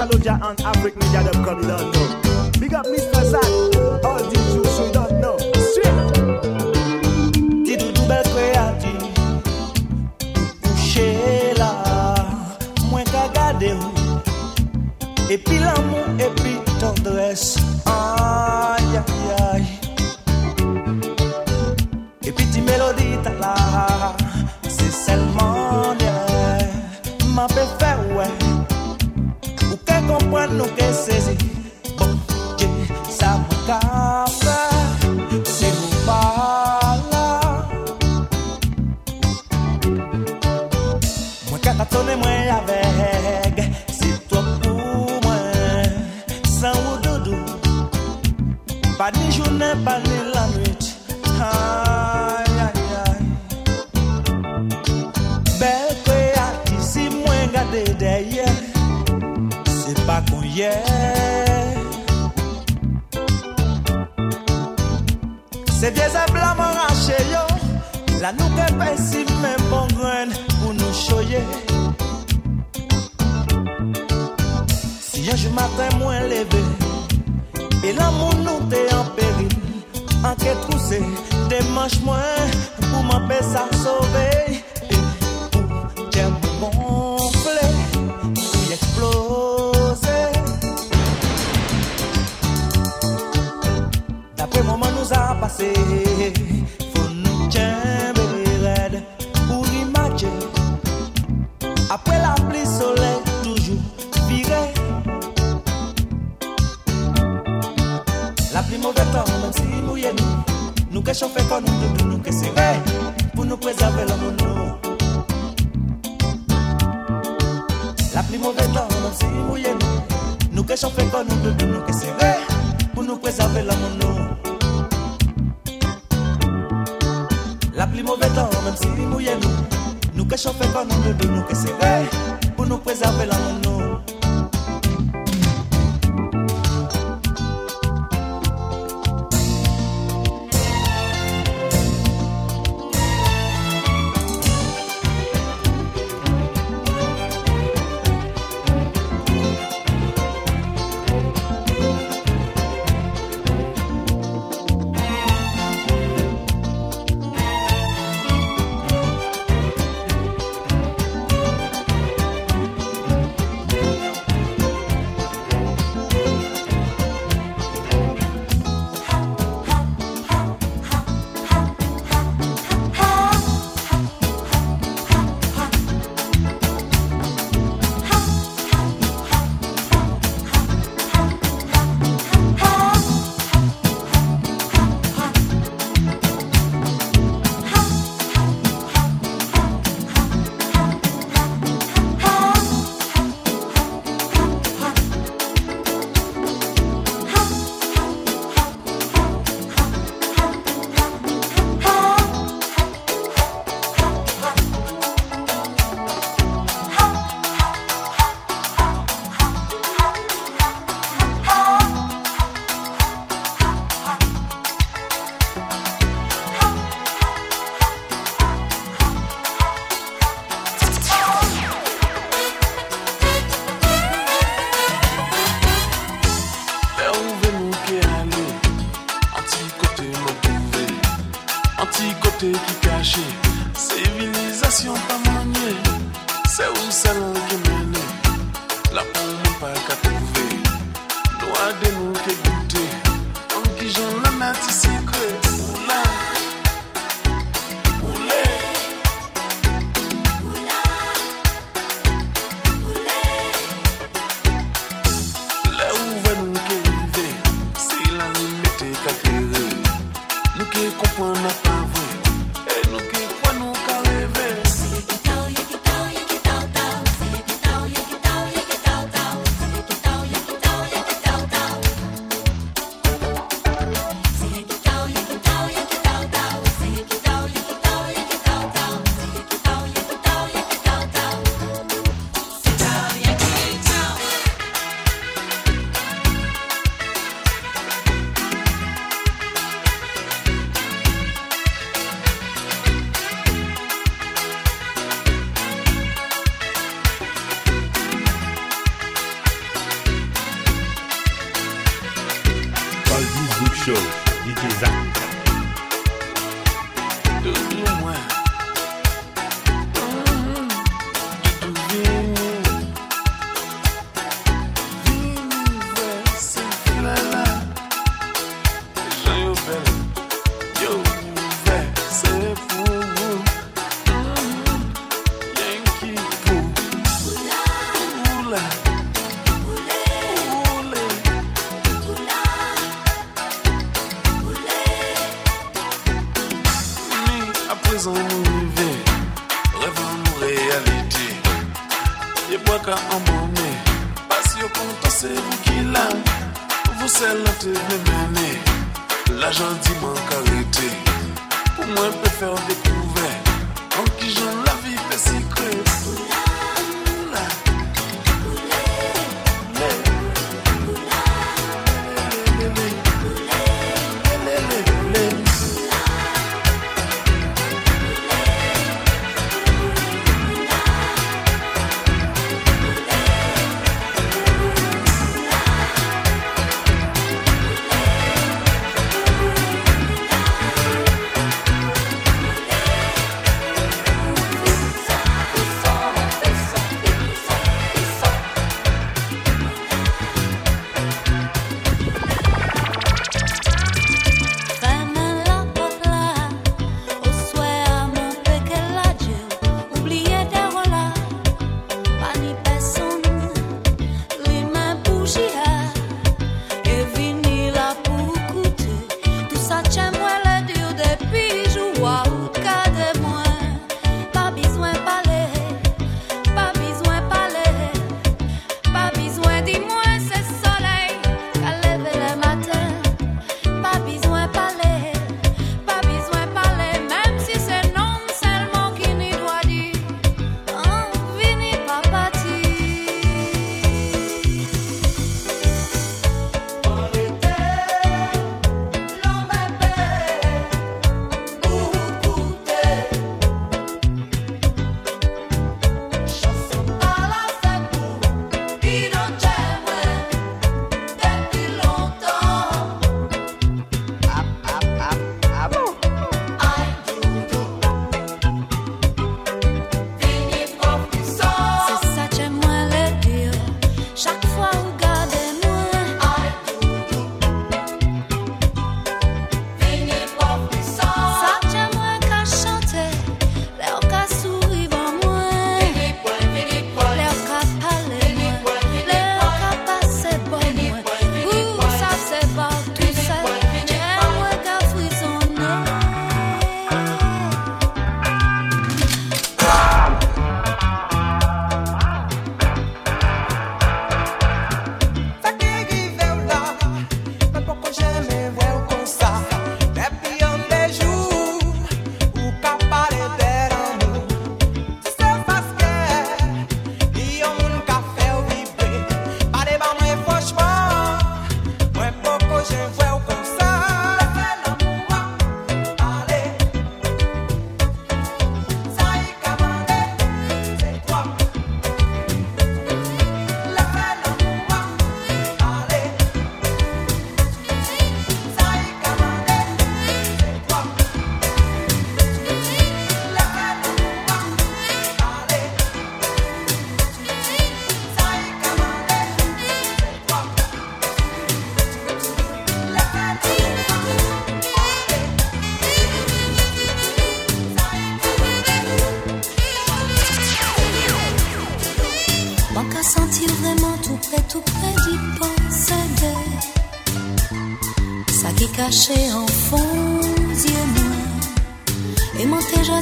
Saluja and Afric Media them come, you don't know. Big up Mr. Zad, all these you should not know. Sweet! Dites une belle créature, couché là, moins qu'à. Et puis l'amour, et puis tendresse. Demanche mwen pou mwen pe sa sobe Ou jem gonfle Ou y eksplose Dapre mouman nou za pase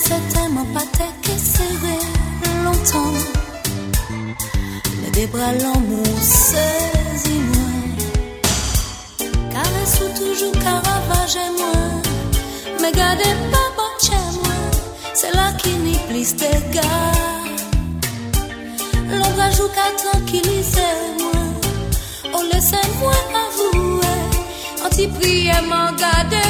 c'était mon pâté qui serré longtemps. Mais des bras l'amour saisis-moi Caresse ou toujours caravage et moi. Mais gardez pas bon chez moi. C'est là qui n'y plus de gars. L'ombre ajoute qu'à tranquilliser moi Oh laissez-moi avouer ti priye man gade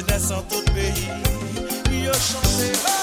jenè san tout peyi Yo chante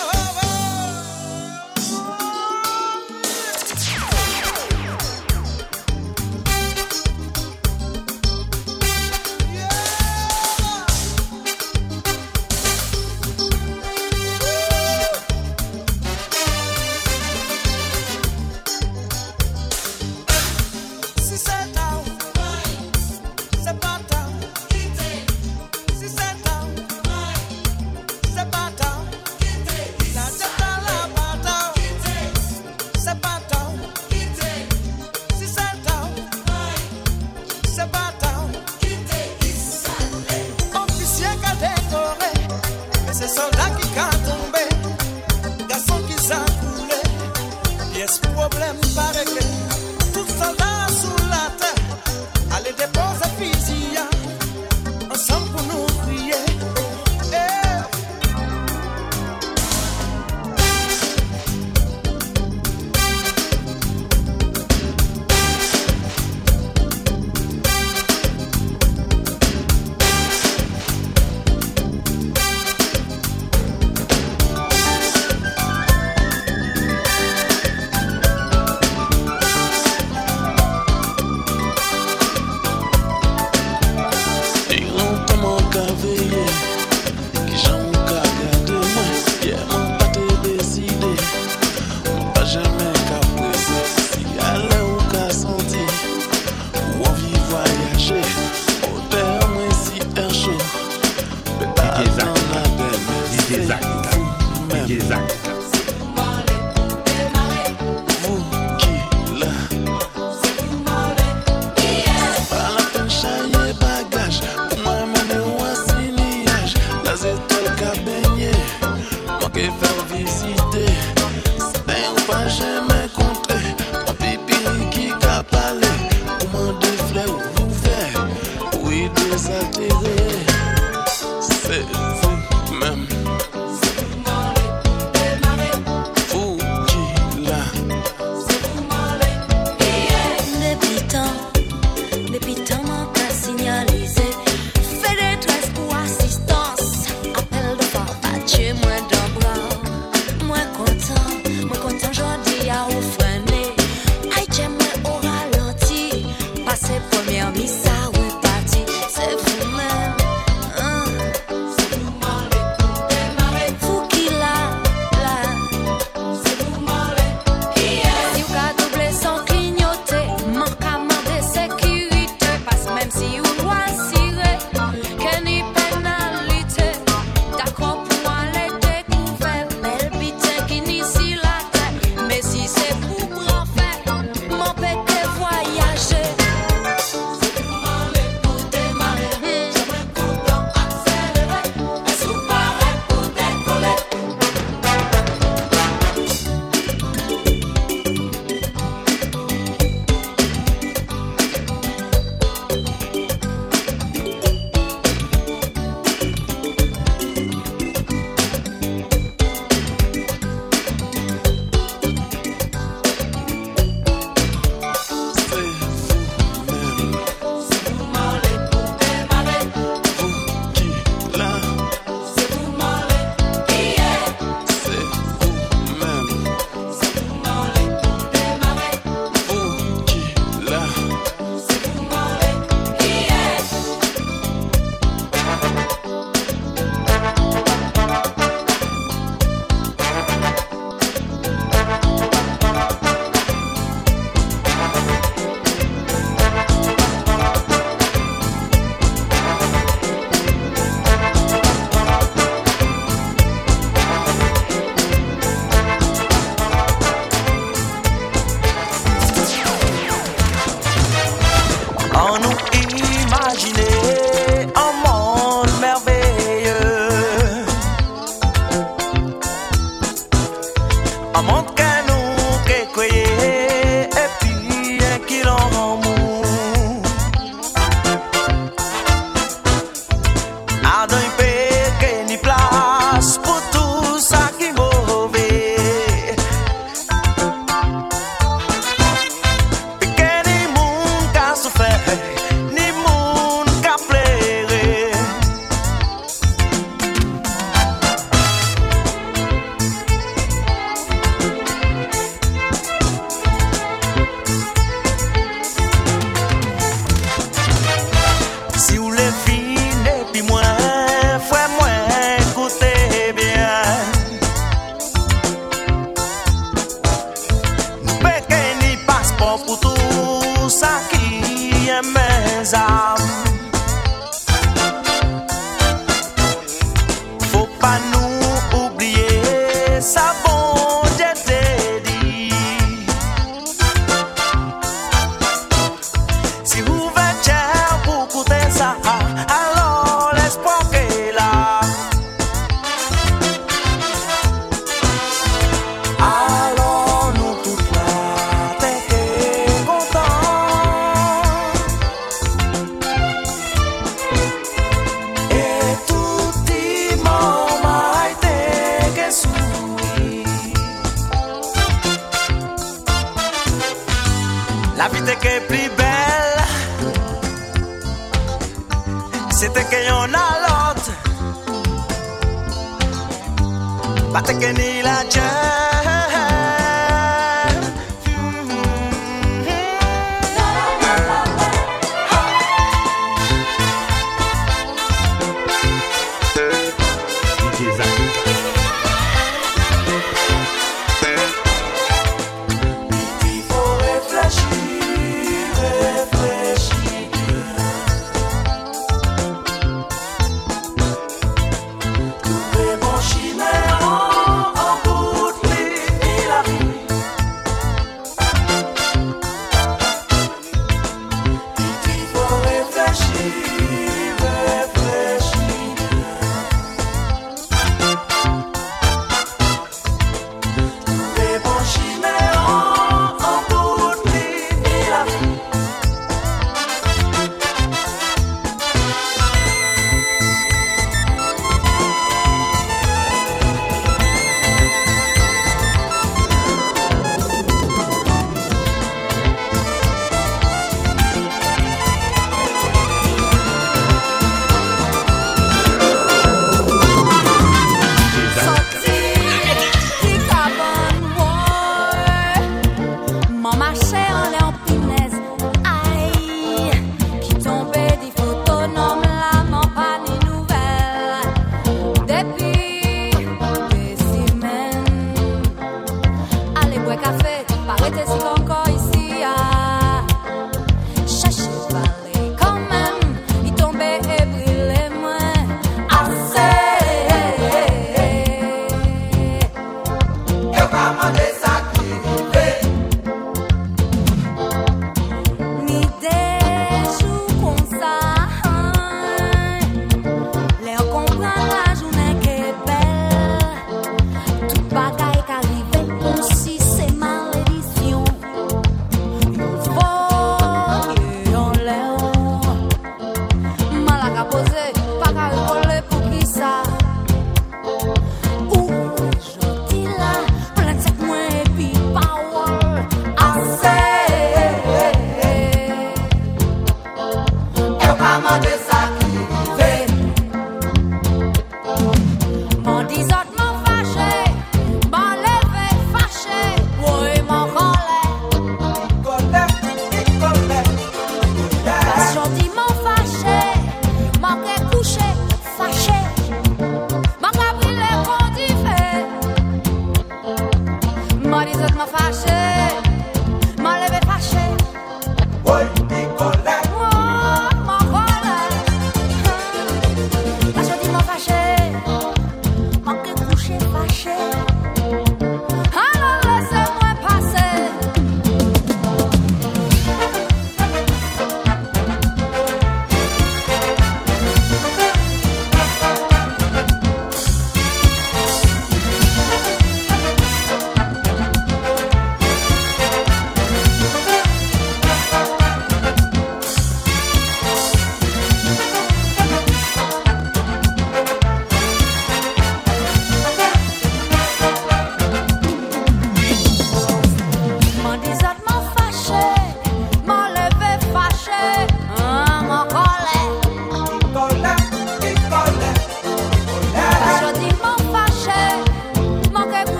plus belle, c'était qu'il y en a l'autre. Pas te la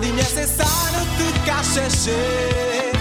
l'innécessaire ne te cache chez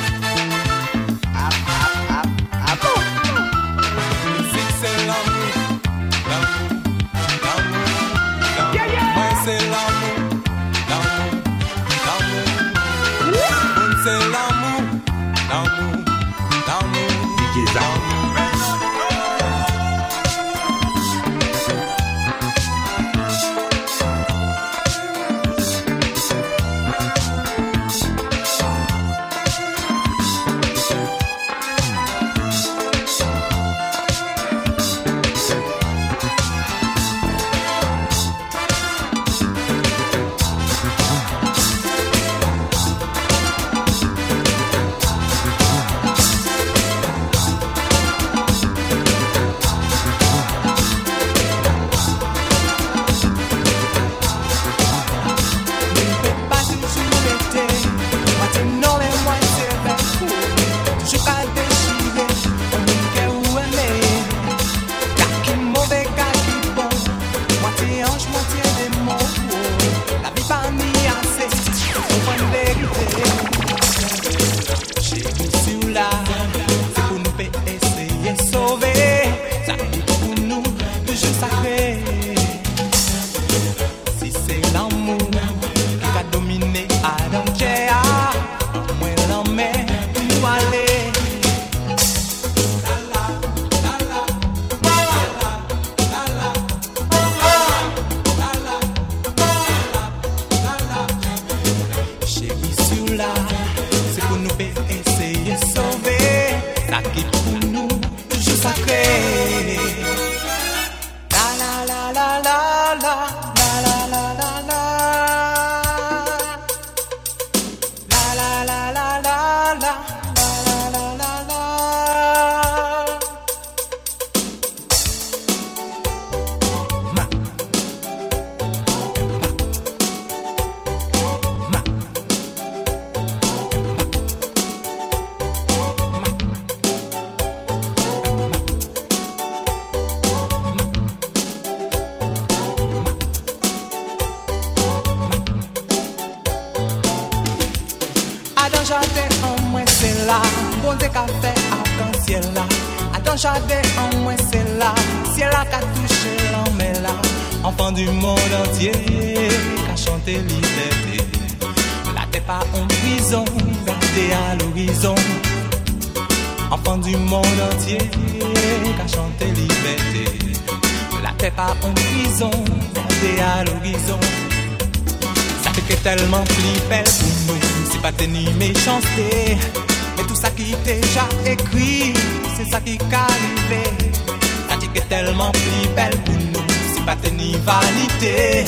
Ça dit que tellement plus belle pour nous, c'est pas ni vanité.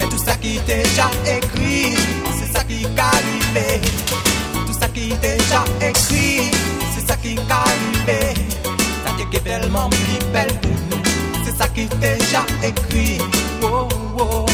Mais tout ça qui déjà écrit, c'est ça qui arrivé. Tout ça qui déjà écrit, c'est ça qui arrivé. Ça dit que tellement plus belle pour nous, c'est ça qui déjà écrit. Oh, oh.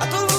A tua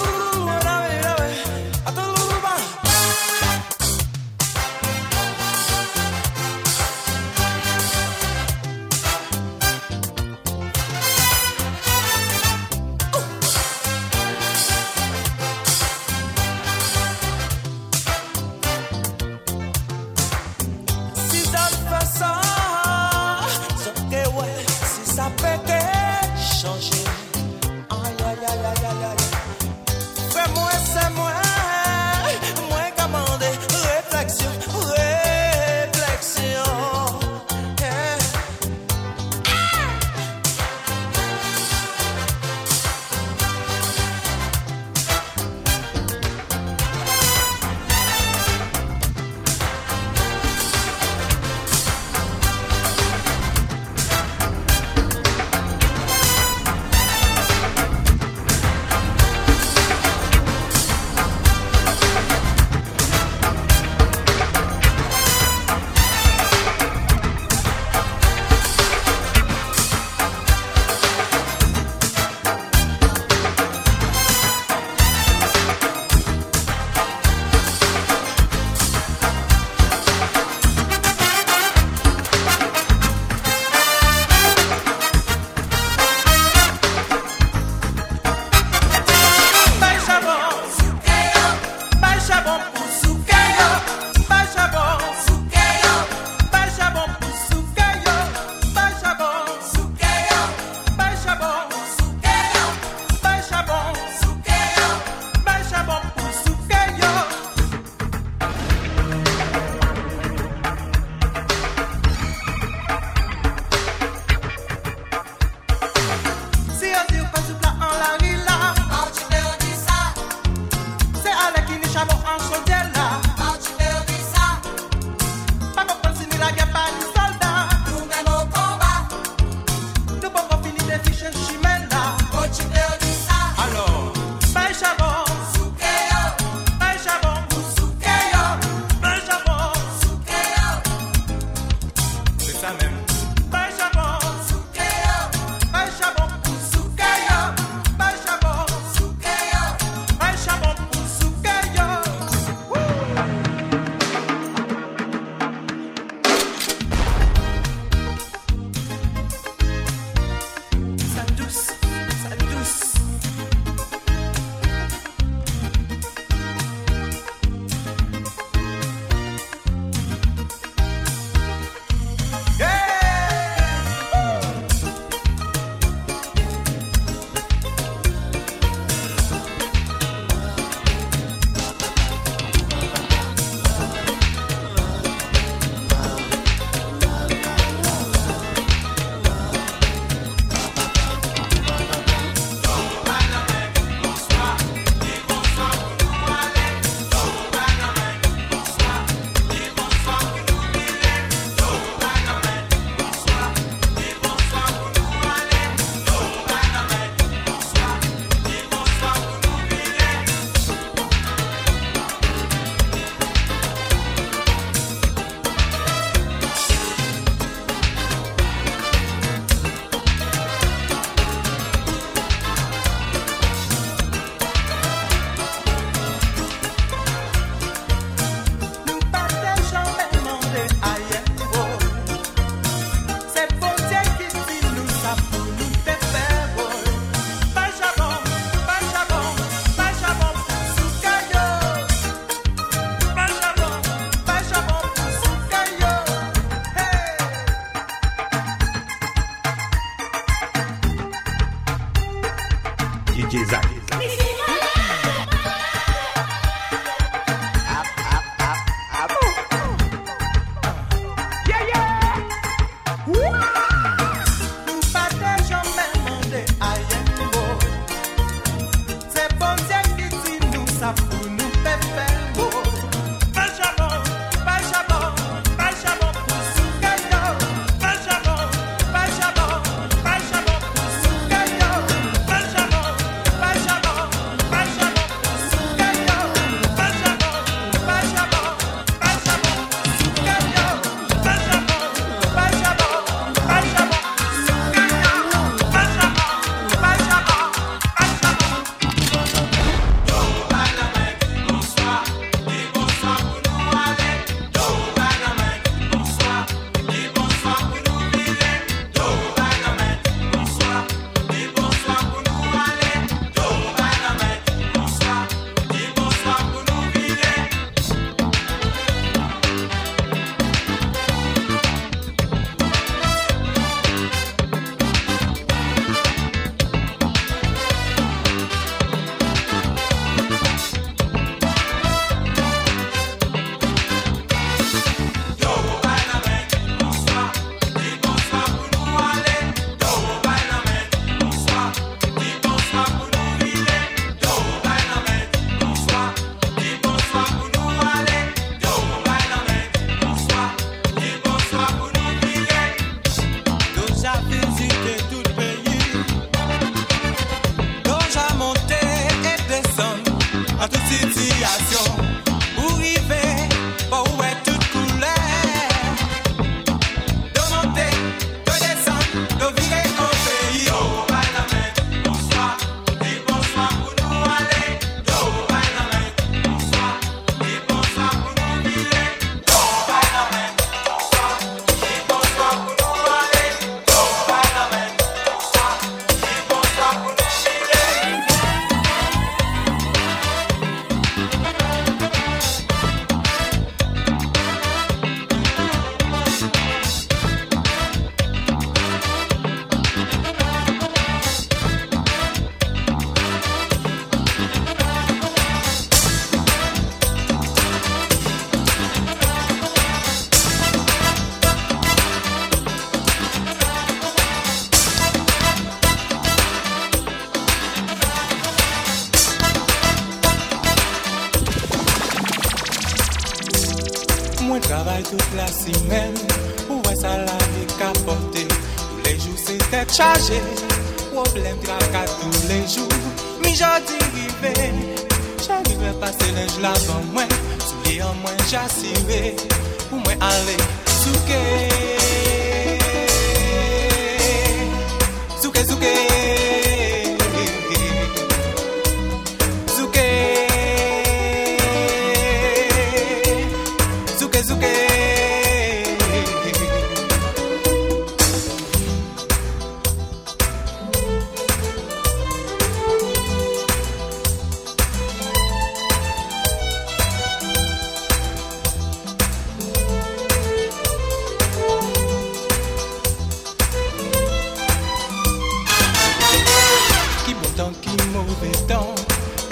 para por super.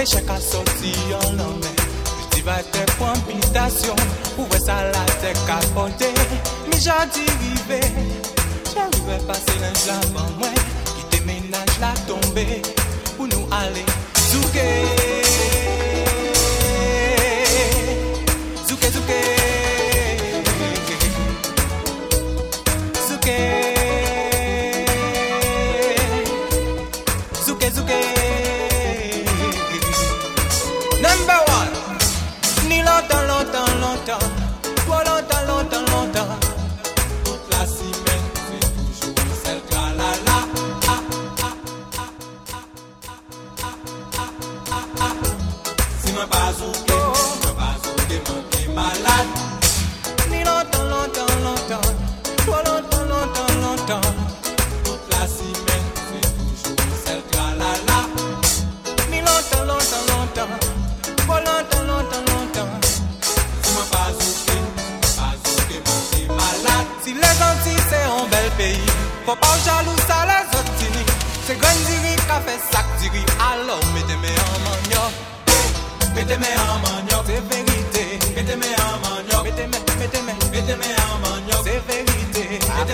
E chak a soti yon lan men Divate pou ambitasyon Ou wè sa la te ka fonte Mi jan dirive Jan wè pase lan jaman mwen Ki te menaj la tombe Ou nou ale Zouke. Zouke zouke.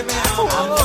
the man.